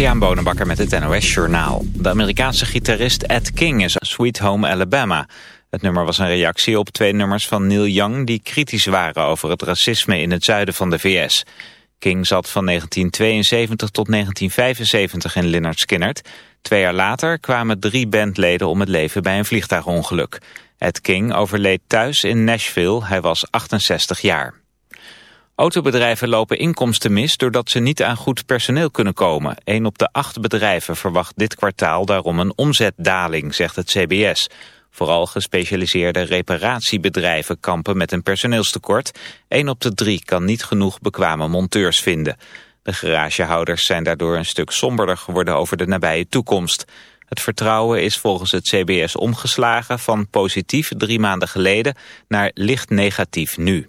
Jan Bonenbakker met het NOS Journaal. De Amerikaanse gitarist Ed King is Sweet Home Alabama. Het nummer was een reactie op twee nummers van Neil Young... die kritisch waren over het racisme in het zuiden van de VS. King zat van 1972 tot 1975 in Lynyrd Skynyrd. Twee jaar later kwamen drie bandleden om het leven bij een vliegtuigongeluk. Ed King overleed thuis in Nashville. Hij was 68 jaar. Autobedrijven lopen inkomsten mis doordat ze niet aan goed personeel kunnen komen. Een op de acht bedrijven verwacht dit kwartaal daarom een omzetdaling, zegt het CBS. Vooral gespecialiseerde reparatiebedrijven kampen met een personeelstekort. Een op de drie kan niet genoeg bekwame monteurs vinden. De garagehouders zijn daardoor een stuk somberder geworden over de nabije toekomst. Het vertrouwen is volgens het CBS omgeslagen van positief drie maanden geleden naar licht negatief nu.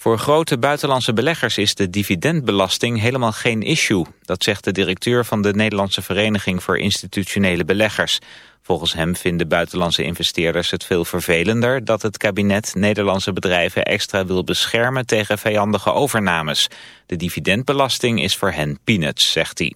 Voor grote buitenlandse beleggers is de dividendbelasting helemaal geen issue. Dat zegt de directeur van de Nederlandse Vereniging voor Institutionele Beleggers. Volgens hem vinden buitenlandse investeerders het veel vervelender dat het kabinet Nederlandse bedrijven extra wil beschermen tegen vijandige overnames. De dividendbelasting is voor hen peanuts, zegt hij.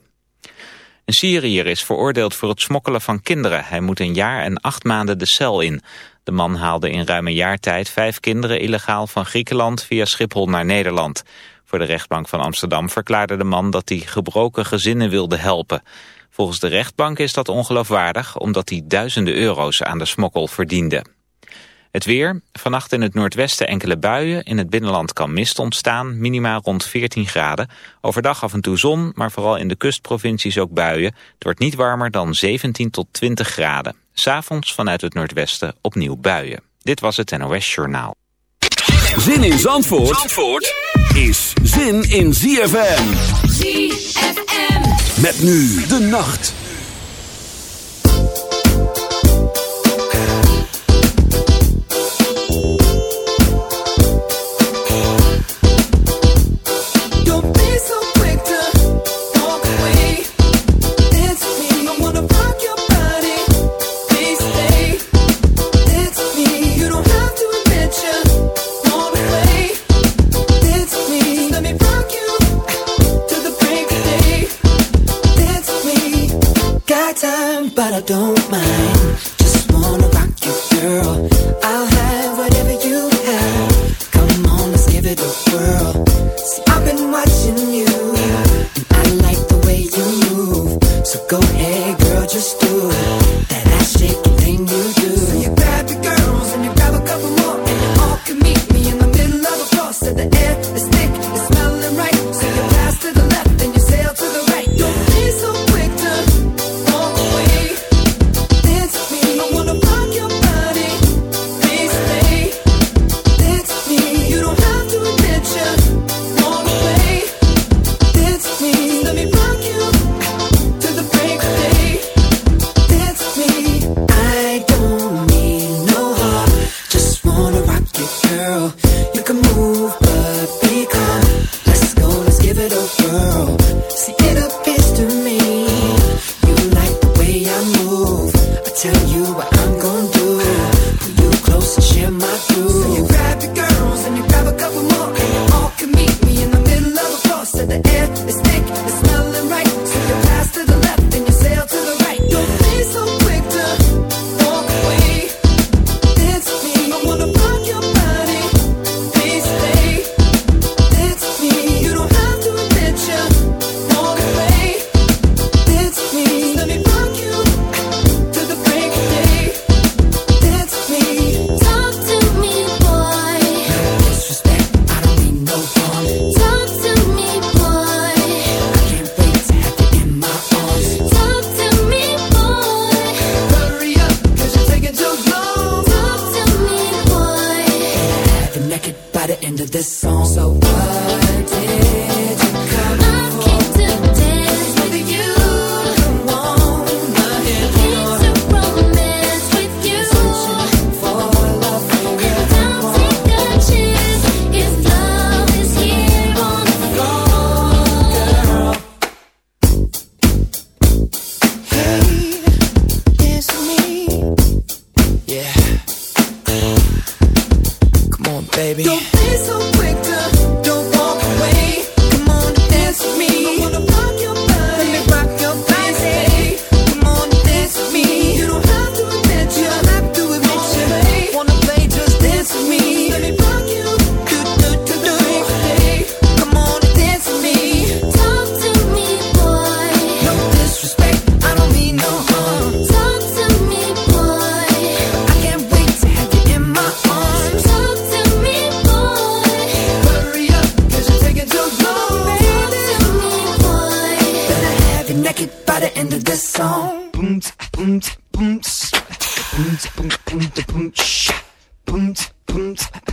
Een Syriër is veroordeeld voor het smokkelen van kinderen. Hij moet een jaar en acht maanden de cel in. De man haalde in ruim een jaar tijd vijf kinderen illegaal van Griekenland via Schiphol naar Nederland. Voor de rechtbank van Amsterdam verklaarde de man dat hij gebroken gezinnen wilde helpen. Volgens de rechtbank is dat ongeloofwaardig omdat hij duizenden euro's aan de smokkel verdiende. Het weer. Vannacht in het noordwesten enkele buien. In het binnenland kan mist ontstaan. Minima rond 14 graden. Overdag af en toe zon, maar vooral in de kustprovincies ook buien. Het wordt niet warmer dan 17 tot 20 graden. S'avonds vanuit het noordwesten opnieuw buien. Dit was het NOS Journaal. Zin in Zandvoort, Zandvoort is zin in ZFM. ZFM. Met nu de nacht.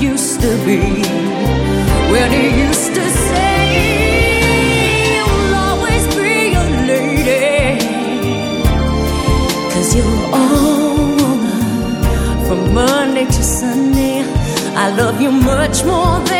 used to be. When he used to say you'll always be a you're woman from Monday to Sunday. I love you much more than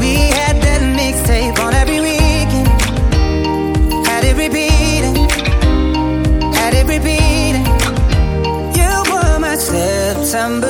We had that mixtape on every weekend. Had it repeating, had it repeating. You were my September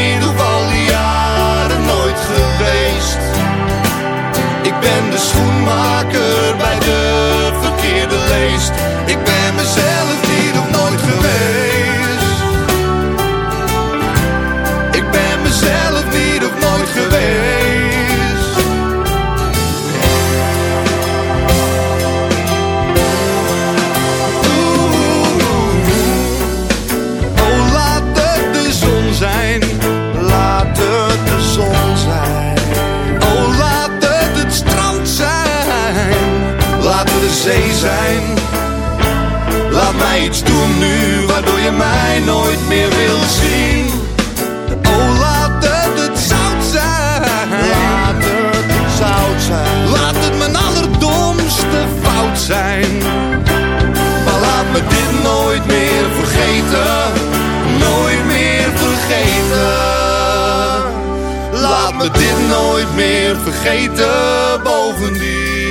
schoen maar nooit meer vergeten. Bovendien.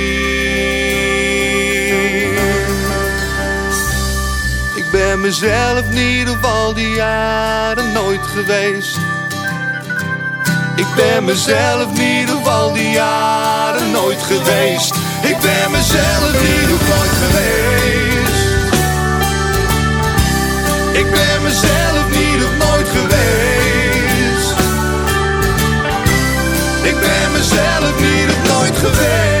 Ik ben mezelf niet op al die jaren nooit geweest. Ik ben mezelf niet op al die jaren nooit geweest. Ik ben mezelf niet nooit geweest. Ik ben mezelf niet nooit geweest. Ik ben mezelf niet op nooit geweest.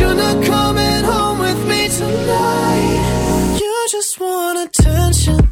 Not coming home with me tonight. You just want attention.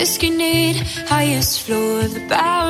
Whiskey neat, highest floor of the Bowery,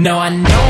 No, I know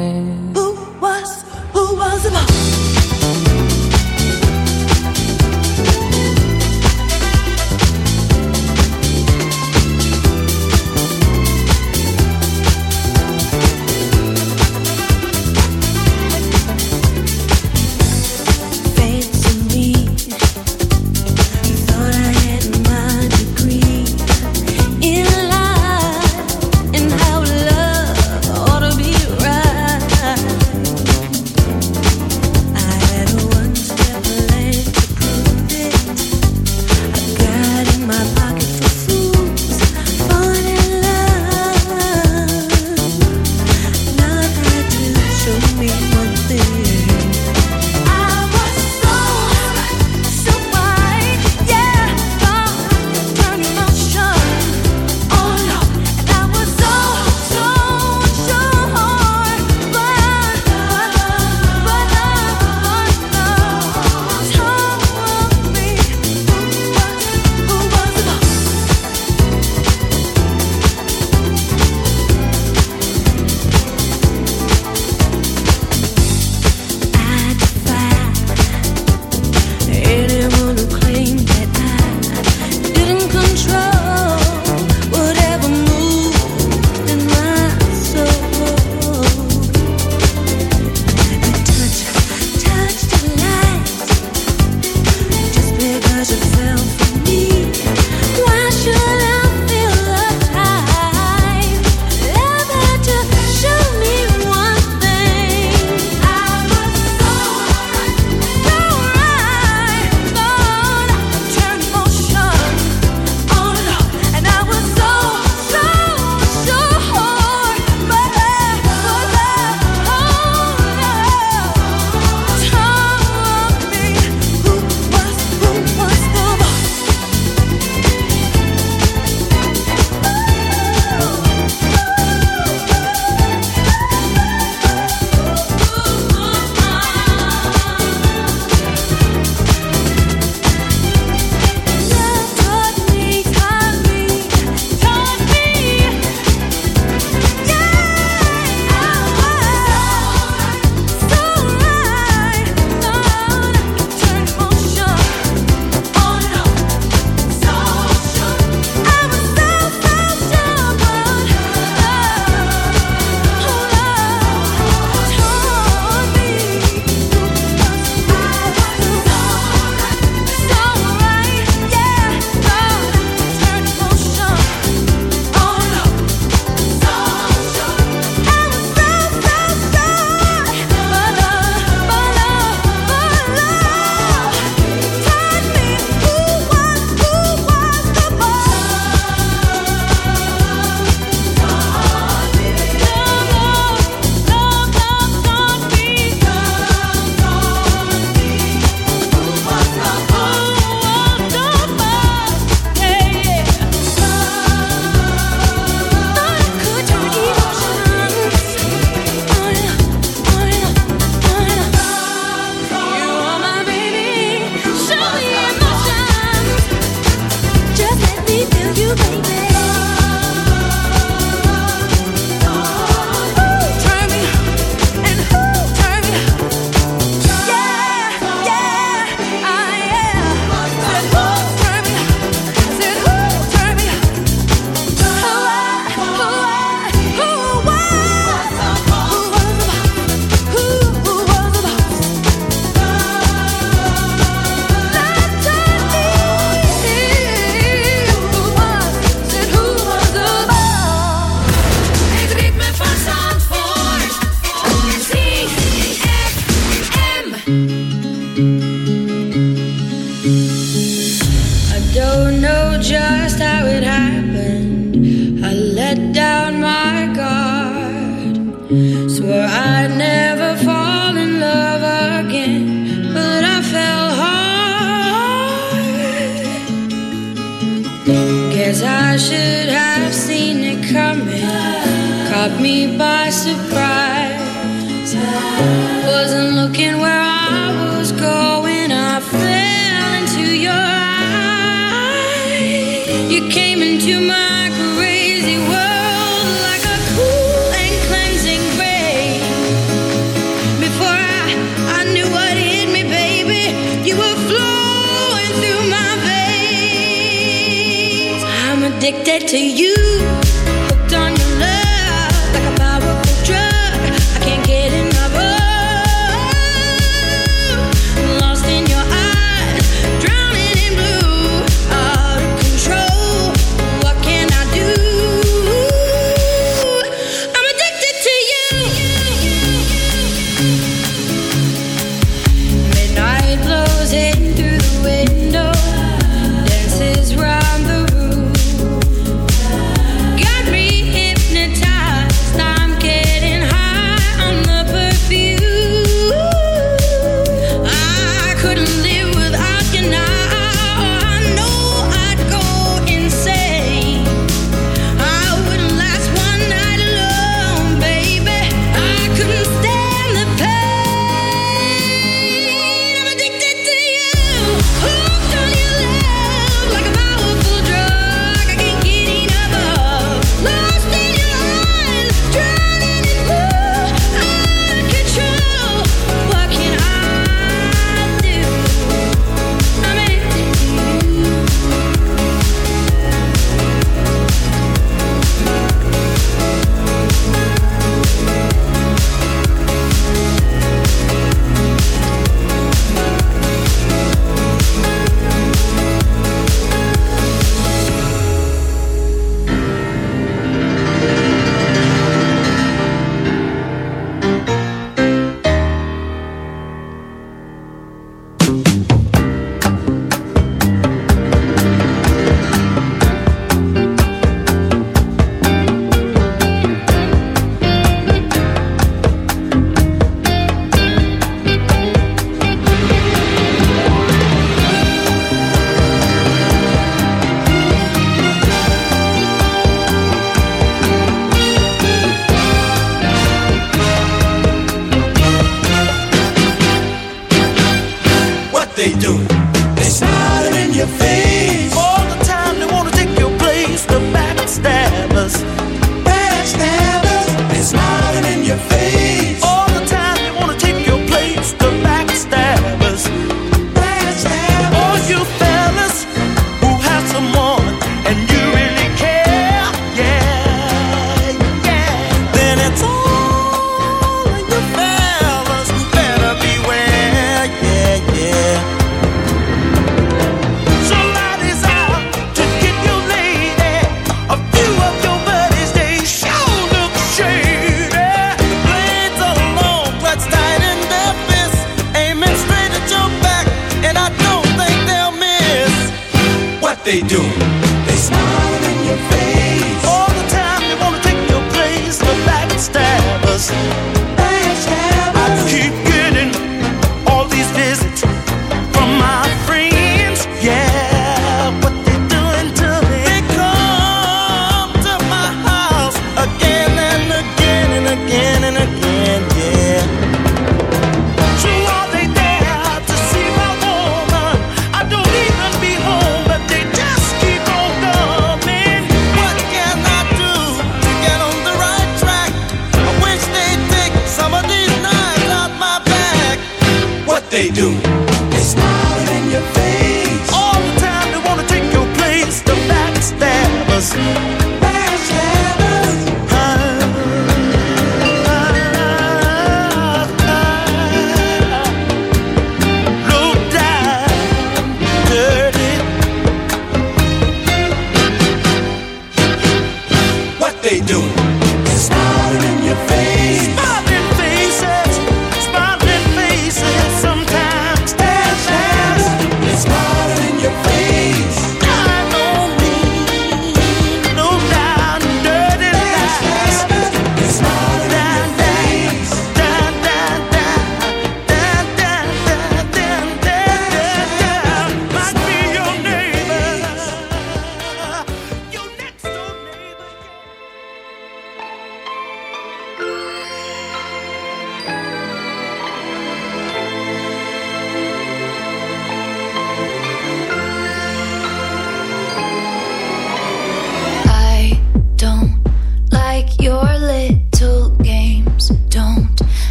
To you,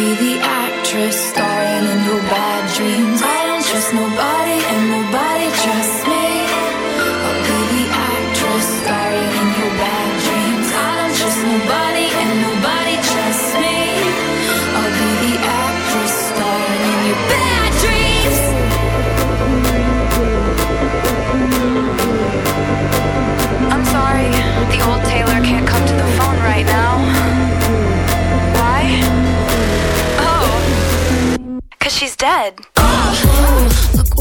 Be the actress